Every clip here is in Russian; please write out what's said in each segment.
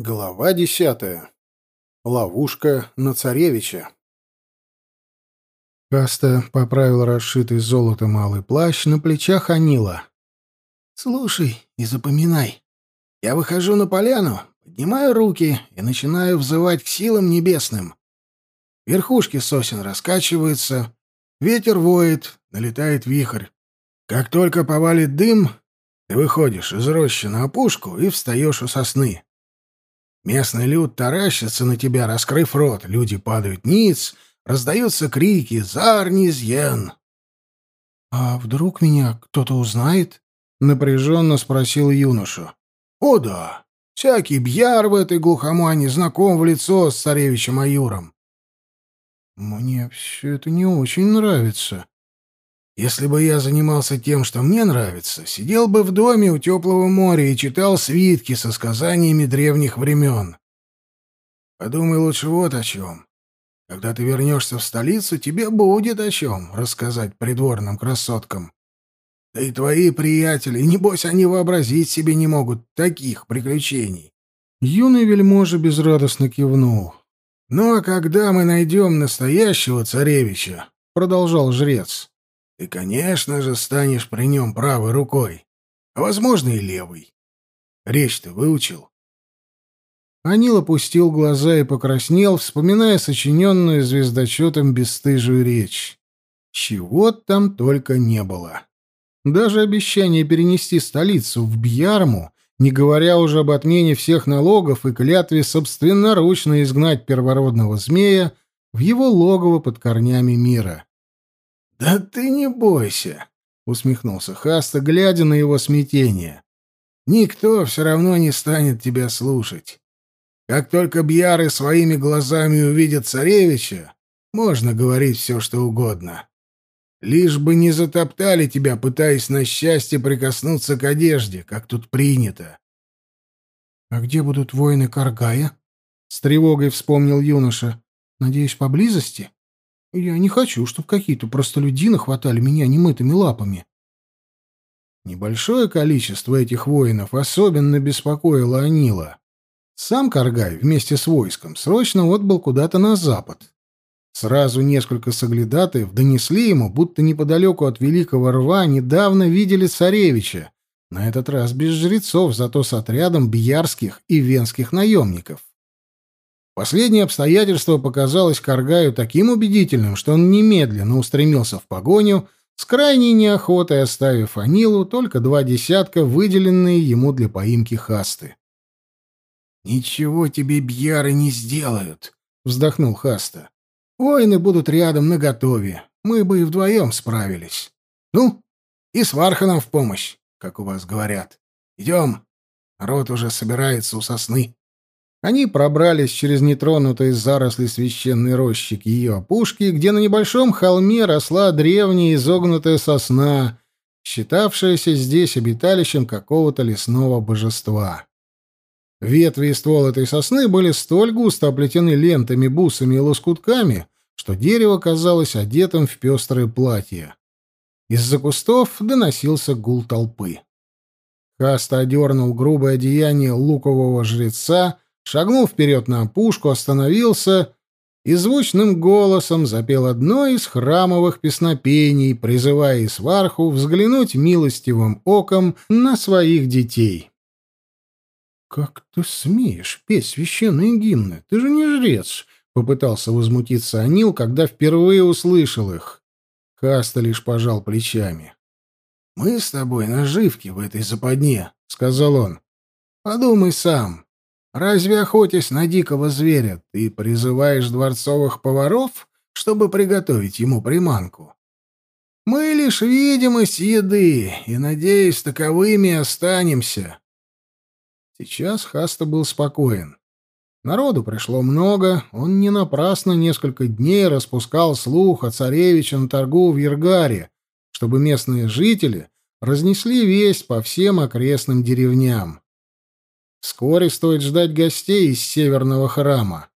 Глава десятая. Ловушка на царевича. Каста поправил расшитый золотом малый плащ на плечах Анила. «Слушай и запоминай. Я выхожу на поляну, поднимаю руки и начинаю взывать к силам небесным. Верхушки сосен раскачиваются, ветер воет, налетает вихрь. Как только повалит дым, ты выходишь из рощи на опушку и встаешь у сосны. Местный люд таращится на тебя, раскрыв рот. Люди падают ниц, раздаются крики «Зарнизьен!» «А вдруг меня кто-то узнает?» — напряженно спросил юноша. «О да! Всякий бьяр в этой глухомане знаком в лицо с царевичем Аюром». «Мне все это не очень нравится», если бы я занимался тем, что мне нравится, сидел бы в доме у теплого моря и читал свитки со сказаниями древних времен. Подумай лучше вот о чем. Когда ты вернешься в столицу, тебе будет о чем рассказать придворным красоткам. Да и твои приятели, небось, они вообразить себе не могут таких приключений. Юный вельможа безрадостно кивнул. «Ну а когда мы найдем настоящего царевича?» — продолжал жрец. Ты, конечно же, станешь при нем правой рукой, а, возможно, и левой. Речь ты выучил? Анил опустил глаза и покраснел, вспоминая сочиненную звездочетом бесстыжую речь. Чего там только не было. Даже обещание перенести столицу в Бьярму, не говоря уже об отмене всех налогов и клятве собственноручно изгнать первородного змея в его логово под корнями мира. «Да ты не бойся», — усмехнулся Хаста, глядя на его смятение. «Никто все равно не станет тебя слушать. Как только бьяры своими глазами увидят царевича, можно говорить все, что угодно. Лишь бы не затоптали тебя, пытаясь на счастье прикоснуться к одежде, как тут принято». «А где будут воины Каргая?» — с тревогой вспомнил юноша. «Надеюсь, поблизости?» Я не хочу, чтобы какие-то простолюдины хватали меня немытыми лапами. Небольшое количество этих воинов особенно беспокоило Анила. Сам Каргай вместе с войском срочно отбыл куда-то на запад. Сразу несколько соглядатаев донесли ему, будто неподалеку от Великого Рва недавно видели царевича, на этот раз без жрецов, зато с отрядом бьярских и венских наемников. Последнее обстоятельство показалось Каргаю таким убедительным, что он немедленно устремился в погоню, с крайней неохотой оставив Анилу только два десятка, выделенные ему для поимки Хасты. «Ничего тебе бьяры не сделают», — вздохнул Хаста. «Воины будут рядом наготове. Мы бы и вдвоем справились. Ну, и с Варханом в помощь, как у вас говорят. Идем. Народ уже собирается у сосны». Они пробрались через нетронутые заросли священной рощи к ее опушке, где на небольшом холме росла древняя изогнутая сосна, считавшаяся здесь обиталищем какого-то лесного божества. Ветви и ствол этой сосны были столь густо оплетены лентами, бусами и лоскутками, что дерево казалось одетым в пестрое платье. Из-за кустов доносился гул толпы. Каста одернул грубое одеяние лукового жреца, шагнул вперед на опушку, остановился и звучным голосом запел одно из храмовых песнопений, призывая Исварху взглянуть милостивым оком на своих детей. «Как ты смеешь петь священные гимны? Ты же не жрец!» — попытался возмутиться Анил, когда впервые услышал их. Каста лишь пожал плечами. «Мы с тобой наживки в этой западне», — сказал он. «Подумай сам. Разве, охотясь на дикого зверя, ты призываешь дворцовых поваров, чтобы приготовить ему приманку? Мы лишь видимость еды, и, надеюсь, таковыми останемся. Сейчас Хаста был спокоен. Народу пришло много, он не напрасно несколько дней распускал слух о царевиче на торгу в Ергаре, чтобы местные жители разнесли весть по всем окрестным деревням. Вскоре стоит ждать гостей из северного храма.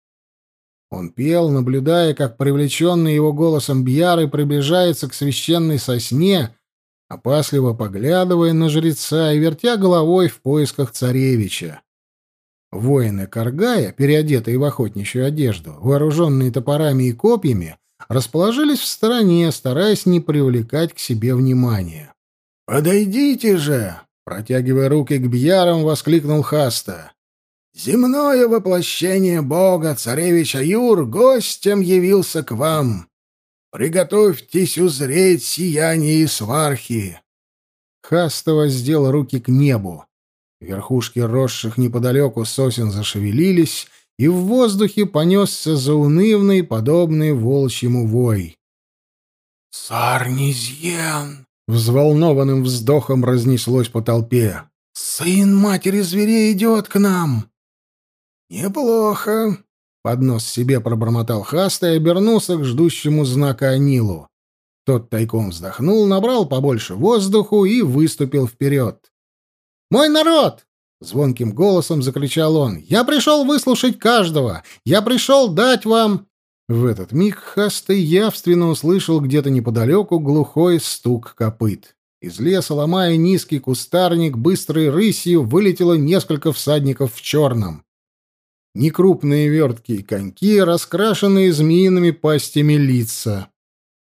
Он пел, наблюдая, как привлеченный его голосом Бьяры приближается к священной сосне, опасливо поглядывая на жреца и вертя головой в поисках царевича. Воины Каргая, переодетые в охотничью одежду, вооруженные топорами и копьями, расположились в стороне, стараясь не привлекать к себе внимания. «Подойдите же!» — протягивая руки к бьярам, воскликнул Хаста. «Земное воплощение бога, царевича Юр, гостем явился к вам. Приготовьтесь узреть сияние свархи!» Хаста воздел руки к небу. Верхушки росших неподалеку сосен зашевелились, и в воздухе понесся заунывный, подобный волчьему вой. «Сарнизьен!» — взволнованным вздохом разнеслось по толпе. «Сын матери зверей идет к нам!» «Неплохо!» — поднос себе пробормотал Хаста и обернулся к ждущему знака Анилу. Тот тайком вздохнул, набрал побольше воздуху и выступил вперед. «Мой народ!» — звонким голосом закричал он. «Я пришел выслушать каждого! Я пришел дать вам...» В этот миг Хасты явственно услышал где-то неподалеку глухой стук копыт. Из леса, ломая низкий кустарник, быстрой рысью вылетело несколько всадников в черном. Некрупные верткие коньки, раскрашенные змеиными пастями лица.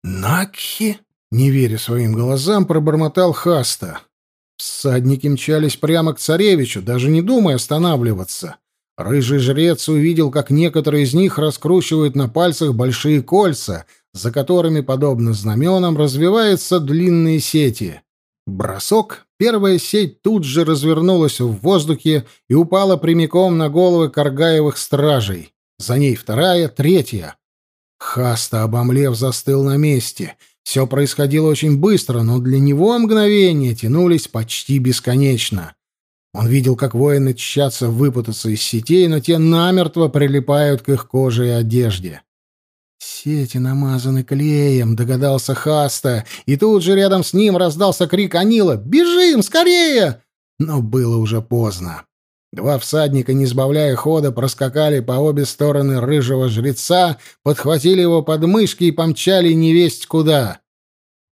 «Накхи?» — не веря своим глазам, пробормотал Хаста. Всадники мчались прямо к царевичу, даже не думая останавливаться. Рыжий жрец увидел, как некоторые из них раскручивают на пальцах большие кольца, за которыми, подобно знаменам, развиваются длинные сети. Бросок, первая сеть тут же развернулась в воздухе и упала прямиком на головы Каргаевых стражей. За ней вторая, третья. Хаста, обомлев, застыл на месте — все происходило очень быстро, но для него мгновения тянулись почти бесконечно. Он видел, как воины тщатся выпутаться из сетей, но те намертво прилипают к их коже и одежде. «Сети намазаны клеем», — догадался Хаста, и тут же рядом с ним раздался крик Анила «Бежим, скорее!» Но было уже поздно. Два всадника, не сбавляя хода, проскакали по обе стороны рыжего жреца, подхватили его под мышки и помчали невесть куда.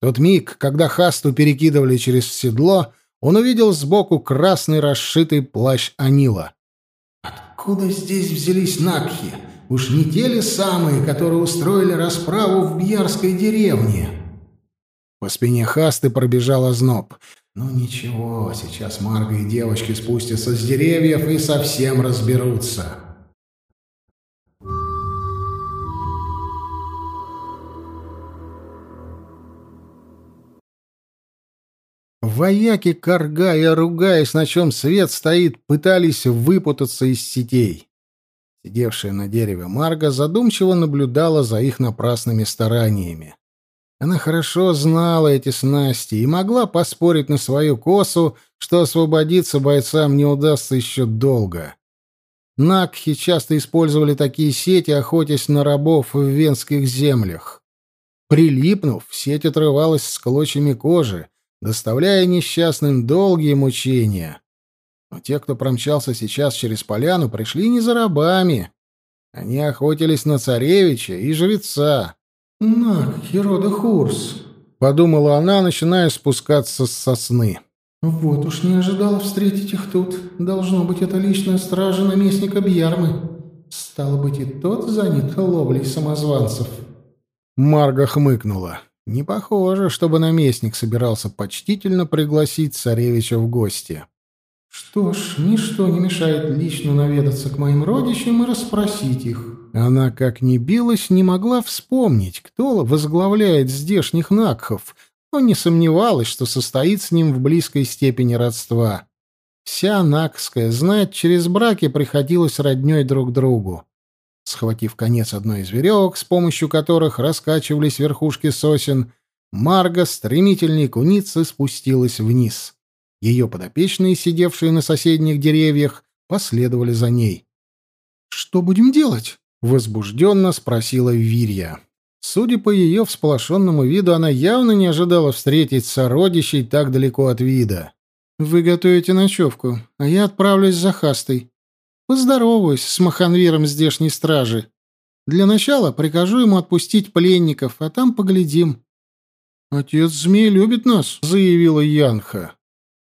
тот миг, когда Хасту перекидывали через седло, он увидел сбоку красный расшитый плащ Анила. «Откуда здесь взялись Накхи? Уж не те ли самые, которые устроили расправу в Бьярской деревне?» По спине Хасты пробежал озноб. «Ну ничего, сейчас Марга и девочки спустятся с деревьев и совсем разберутся». Вояки, каргая, ругаясь, на чем свет стоит, пытались выпутаться из сетей. Сидевшая на дереве Марга задумчиво наблюдала за их напрасными стараниями. Она хорошо знала эти снасти и могла поспорить на свою косу, что освободиться бойцам не удастся еще долго. Накхи часто использовали такие сети, охотясь на рабов в венских землях. Прилипнув, сеть отрывалась с клочьями кожи, доставляя несчастным долгие мучения. Но те, кто промчался сейчас через поляну, пришли не за рабами. Они охотились на царевича и жреца. «Нак, Херода Хурс», — подумала она, начиная спускаться с сосны. «Вот уж не ожидала встретить их тут. Должно быть, это личная стража наместника Бьярмы. Стало быть, и тот занят ловлей самозванцев». Марга хмыкнула. Не похоже, чтобы наместник собирался почтительно пригласить царевича в гости. «Что ж, ничто не мешает лично наведаться к моим родичам и расспросить их». Она, как ни билась, не могла вспомнить, кто возглавляет здешних Накхов, но не сомневалась, что состоит с ним в близкой степени родства. Вся Накская знать через браки приходилось роднёй друг другу. Схватив конец одной из веревок, с помощью которых раскачивались верхушки сосен, Марга стремительней куницы спустилась вниз. Ее подопечные, сидевшие на соседних деревьях, последовали за ней. «Что будем делать?» — возбужденно спросила Вирья. Судя по ее всполошенному виду, она явно не ожидала встретить сородичей так далеко от вида. «Вы готовите ночевку, а я отправлюсь за Хастой. Поздороваюсь с Маханвиром здешней стражи. Для начала прикажу ему отпустить пленников, а там поглядим». «Отец змей любит нас», — заявила Янха.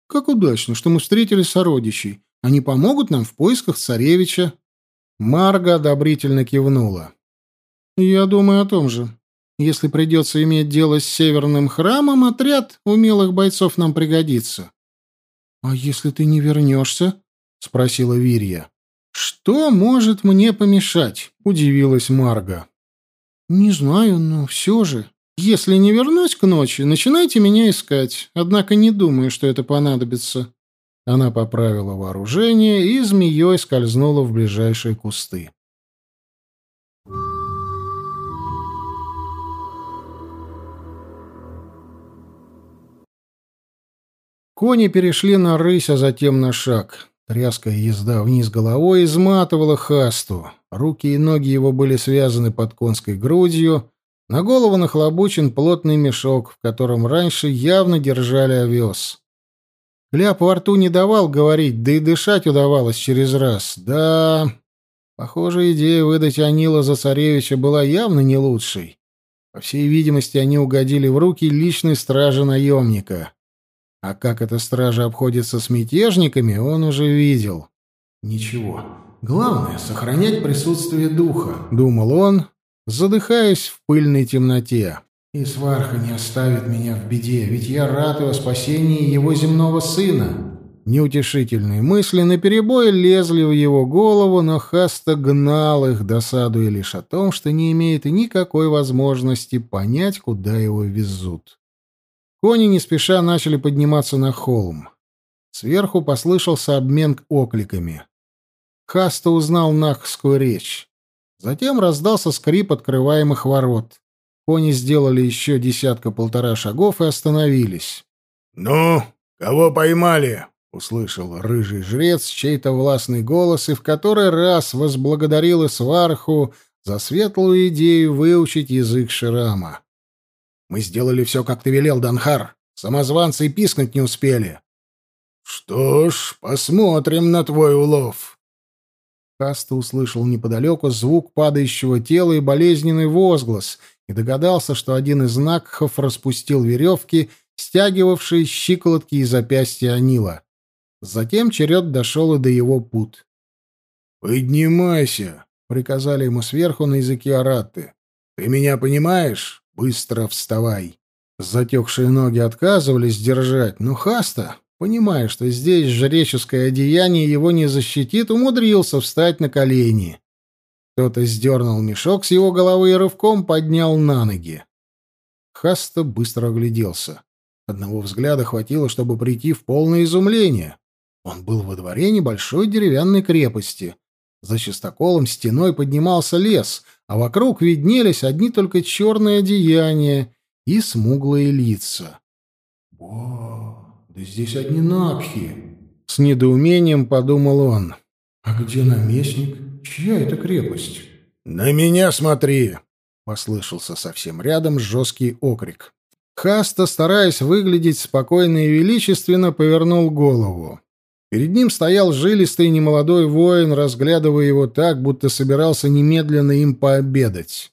Как удачно, что мы встретили сородичей. Они помогут нам в поисках царевича. Марга одобрительно кивнула. Я думаю о том же. Если придется иметь дело с северным храмом, отряд умелых бойцов нам пригодится. А если ты не вернешься? спросила Вирья. Что может мне помешать? удивилась Марга. Не знаю, но все же. Если не вернусь к ночи, начинайте меня искать. Однако не думаю, что это понадобится. Она поправила вооружение и змеей скользнула в ближайшие кусты. Кони перешли на рысь, а затем на шаг. Тряская езда вниз головой изматывала хасту. Руки и ноги его были связаны под конской грудью. На голову нахлобучен плотный мешок, в котором раньше явно держали овес. Кляп во рту не давал говорить, да и дышать удавалось через раз. Да, похоже, идея выдать Анила за царевича была явно не лучшей. По всей видимости, они угодили в руки личной стражи наемника. А как эта стража обходится с мятежниками, он уже видел. «Ничего. Главное — сохранять присутствие духа», — думал он, задыхаясь в пыльной темноте. «И сварха не оставит меня в беде, ведь я рад его спасении его земного сына». Неутешительные мысли наперебой лезли в его голову, но Хаста гнал их, досадуя лишь о том, что не имеет никакой возможности понять, куда его везут. Кони не спеша начали подниматься на холм. Сверху послышался обмен окликами. Хаста узнал нахскую речь. Затем раздался скрип открываемых ворот. Кони сделали еще десятка-полтора шагов и остановились. «Ну, кого поймали?» — услышал рыжий жрец чей-то властный голос и в который раз возблагодарил Исварху за светлую идею выучить язык Ширама. Мы сделали все, как ты велел, Данхар. Самозванцы и пискнуть не успели. Что ж, посмотрим на твой улов. Каста услышал неподалеку звук падающего тела и болезненный возглас и догадался, что один из Накхов распустил веревки, стягивавшие щиколотки и запястья Анила. Затем черед дошел и до его пут. «Поднимайся!» — приказали ему сверху на языке аратты. «Ты меня понимаешь?» Быстро вставай. Затекшие ноги отказывались держать, но Хаста, понимая, что здесь жреческое одеяние его не защитит, умудрился встать на колени. Кто-то сдернул мешок с его головы и рывком поднял на ноги. Хаста быстро огляделся. Одного взгляда хватило, чтобы прийти в полное изумление. Он был во дворе небольшой деревянной крепости. За частоколом стеной поднимался лес, а вокруг виднелись одни только черные одеяния и смуглые лица. «О, да здесь одни напхи!» — с недоумением подумал он. «А где наместник? Чья это крепость?» «На меня смотри!» — послышался совсем рядом жесткий окрик. Хаста, стараясь выглядеть спокойно и величественно, повернул голову. Перед ним стоял жилистый немолодой воин, разглядывая его так, будто собирался немедленно им пообедать.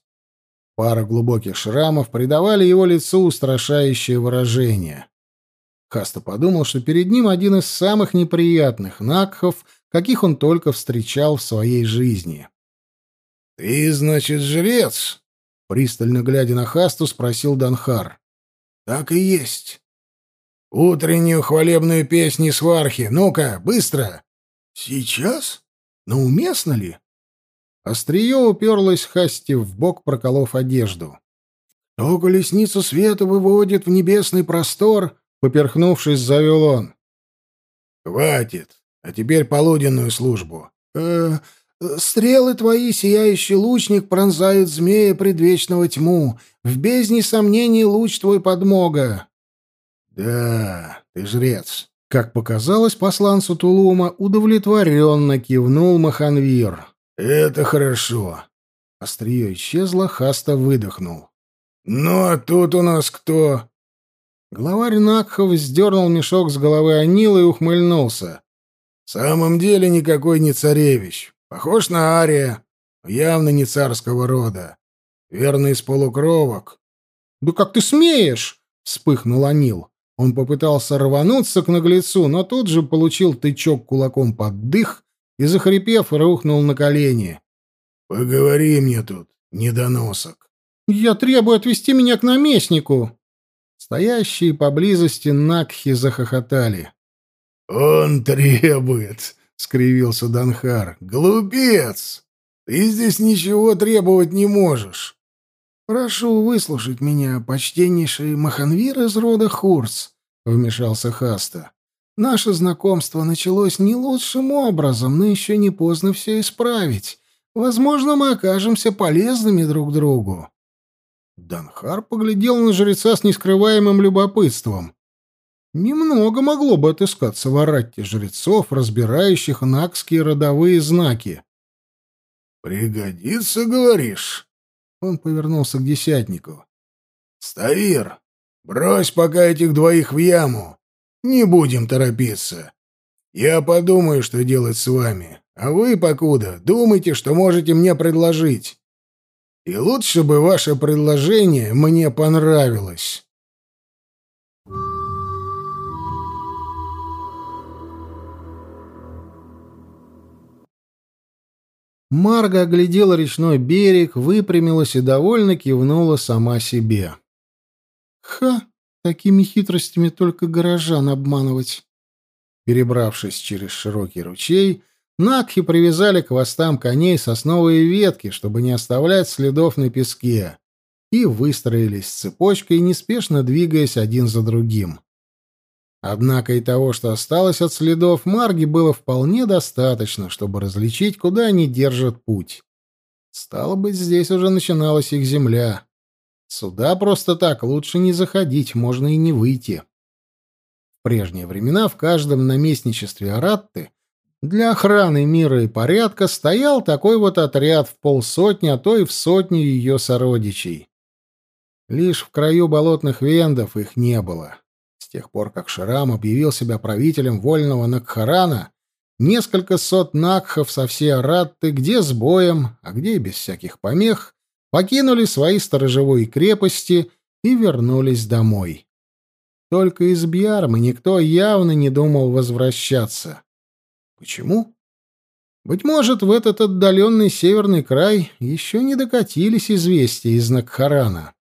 Пара глубоких шрамов придавали его лицу устрашающее выражение. Хаста подумал, что перед ним один из самых неприятных накхов, каких он только встречал в своей жизни. «Ты, значит, жрец?» — пристально глядя на Хасту, спросил Данхар. «Так и есть. Утреннюю хвалебную песню свархи. Ну-ка, быстро. Сейчас? Но уместно ли? Острие уперлось Хасти в бок, проколов одежду. «Кто колесницу света выводит в небесный простор?» — поперхнувшись, завел он. «Хватит. А теперь полуденную службу. Э, стрелы твои, сияющий лучник, пронзают змея предвечного тьму. В бездне сомнений луч твой подмога. «Да, ты жрец». Как показалось посланцу Тулума, удовлетворенно кивнул Маханвир. «Это хорошо». Острие исчезло, Хаста выдохнул. «Ну, а тут у нас кто?» Главарь Накхов сдернул мешок с головы Анила и ухмыльнулся. «В самом деле никакой не царевич. Похож на Ария, явно не царского рода. Верно, из полукровок». «Да как ты смеешь?» — вспыхнул Анил. Он попытался рвануться к наглецу, но тут же получил тычок кулаком под дых и, захрипев, рухнул на колени. «Поговори мне тут, недоносок». «Я требую отвести меня к наместнику». Стоящие поблизости Накхи захохотали. «Он требует», — скривился Данхар. «Глупец! Ты здесь ничего требовать не можешь. «Прошу выслушать меня, почтеннейший Маханвир из рода Хурц», — вмешался Хаста. «Наше знакомство началось не лучшим образом, но еще не поздно все исправить. Возможно, мы окажемся полезными друг другу». Данхар поглядел на жреца с нескрываемым любопытством. Немного могло бы отыскаться в Аратте жрецов, разбирающих накские родовые знаки. «Пригодится, говоришь?» Он повернулся к десятнику. «Ставир, брось пока этих двоих в яму. Не будем торопиться. Я подумаю, что делать с вами. А вы, покуда, думайте, что можете мне предложить. И лучше бы ваше предложение мне понравилось». Марга оглядела речной берег, выпрямилась и довольно кивнула сама себе. «Ха! Такими хитростями только горожан обманывать!» Перебравшись через широкий ручей, Накхи привязали к хвостам коней сосновые ветки, чтобы не оставлять следов на песке, и выстроились цепочкой, неспешно двигаясь один за другим. Однако и того, что осталось от следов Марги, было вполне достаточно, чтобы различить, куда они держат путь. Стало быть, здесь уже начиналась их земля. Сюда просто так лучше не заходить, можно и не выйти. В прежние времена в каждом наместничестве Аратты для охраны мира и порядка стоял такой вот отряд в полсотни, а то и в сотню ее сородичей. Лишь в краю болотных вендов их не было тех пор, как Ширам объявил себя правителем вольного Накхарана, несколько сот Накхов со всей Аратты, где с боем, а где и без всяких помех, покинули свои сторожевые крепости и вернулись домой. Только из Бьярмы никто явно не думал возвращаться. Почему? Быть может, в этот отдаленный северный край еще не докатились известия из Накхарана.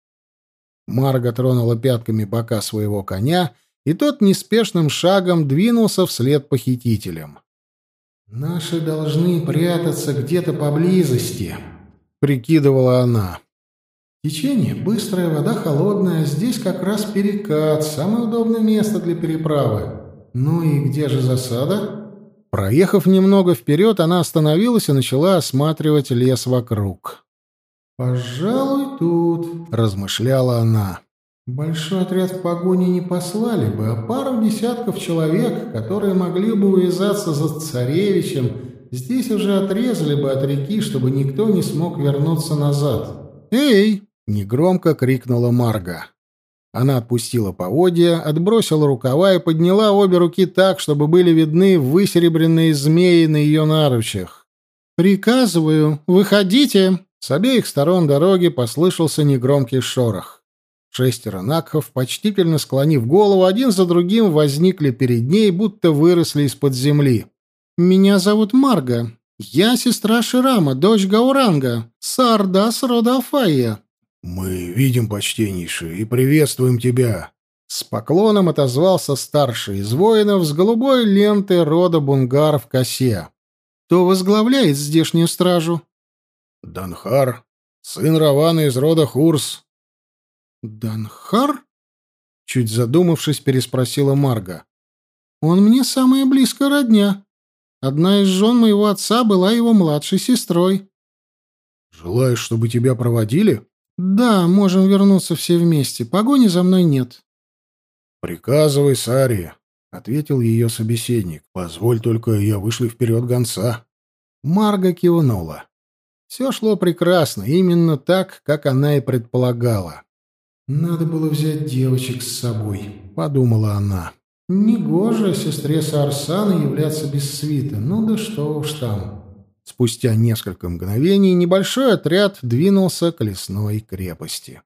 Марга тронула пятками бока своего коня, и тот неспешным шагом двинулся вслед похитителям. «Наши должны прятаться где-то поблизости», — прикидывала она. «Течение быстрое, вода холодная, здесь как раз перекат, самое удобное место для переправы. Ну и где же засада?» Проехав немного вперед, она остановилась и начала осматривать лес вокруг. «Пожалуй, тут», — размышляла она. «Большой отряд в погоне не послали бы, а пару десятков человек, которые могли бы увязаться за царевичем, здесь уже отрезали бы от реки, чтобы никто не смог вернуться назад». «Эй!» — негромко крикнула Марга. Она отпустила поводья, отбросила рукава и подняла обе руки так, чтобы были видны высеребренные змеи на ее наручах. «Приказываю, выходите!» С обеих сторон дороги послышался негромкий шорох. Шестеро накхов, почтительно склонив голову, один за другим возникли перед ней, будто выросли из-под земли. «Меня зовут Марга. Я сестра Ширама, дочь Гауранга, Сардас рода Афайя». «Мы видим, почтеннейший, и приветствуем тебя». С поклоном отозвался старший из воинов с голубой лентой рода Бунгар в косе. «Кто возглавляет здешнюю стражу?» Данхар, сын Равана из рода Хурс. Данхар? Чуть задумавшись, переспросила Марга. Он мне самая близкая родня. Одна из жен моего отца была его младшей сестрой. Желаешь, чтобы тебя проводили? Да, можем вернуться все вместе. Погони за мной нет. Приказывай, Сари, ответил ее собеседник. Позволь только я вышлю вперед гонца. Марга кивнула. Все шло прекрасно, именно так, как она и предполагала. «Надо было взять девочек с собой», — подумала она. «Негоже сестре Сарсана являться без свита. Ну да что уж там». Спустя несколько мгновений небольшой отряд двинулся к лесной крепости.